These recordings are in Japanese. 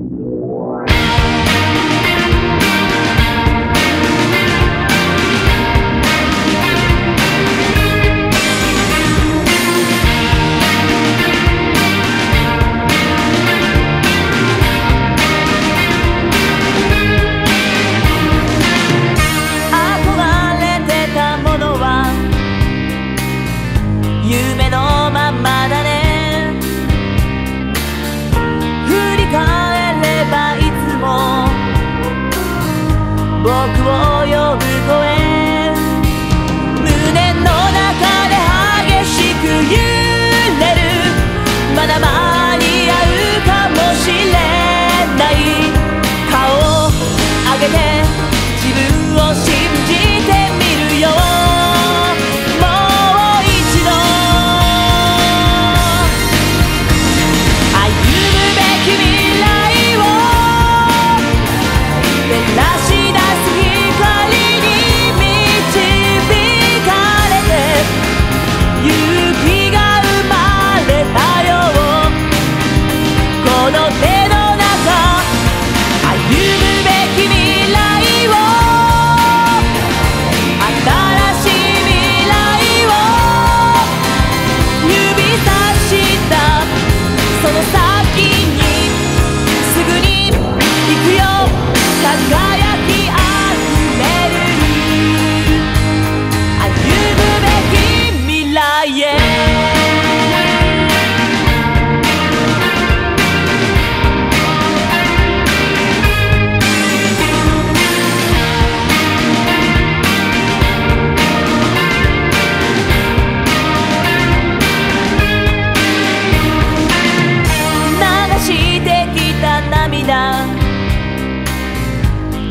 Wow.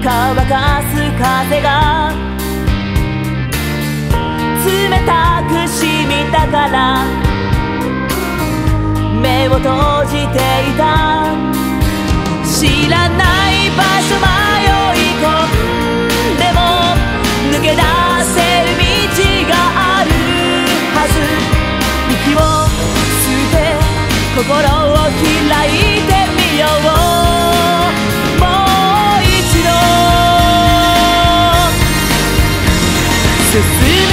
乾かす風がを閉じていた。知らない場所迷い込んでも抜け出せる道があるはず。息を吸って心を開いてみよう。もう一度。進む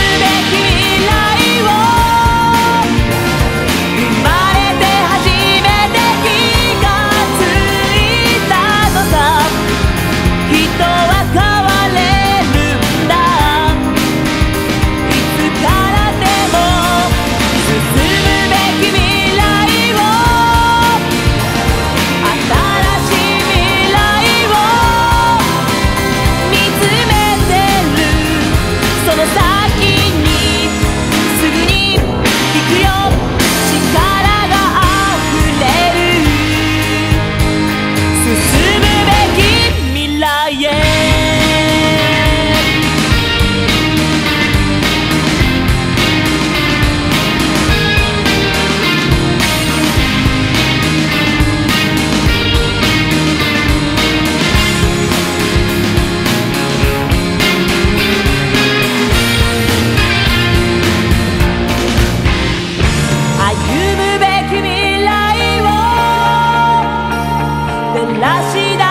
la ciudad.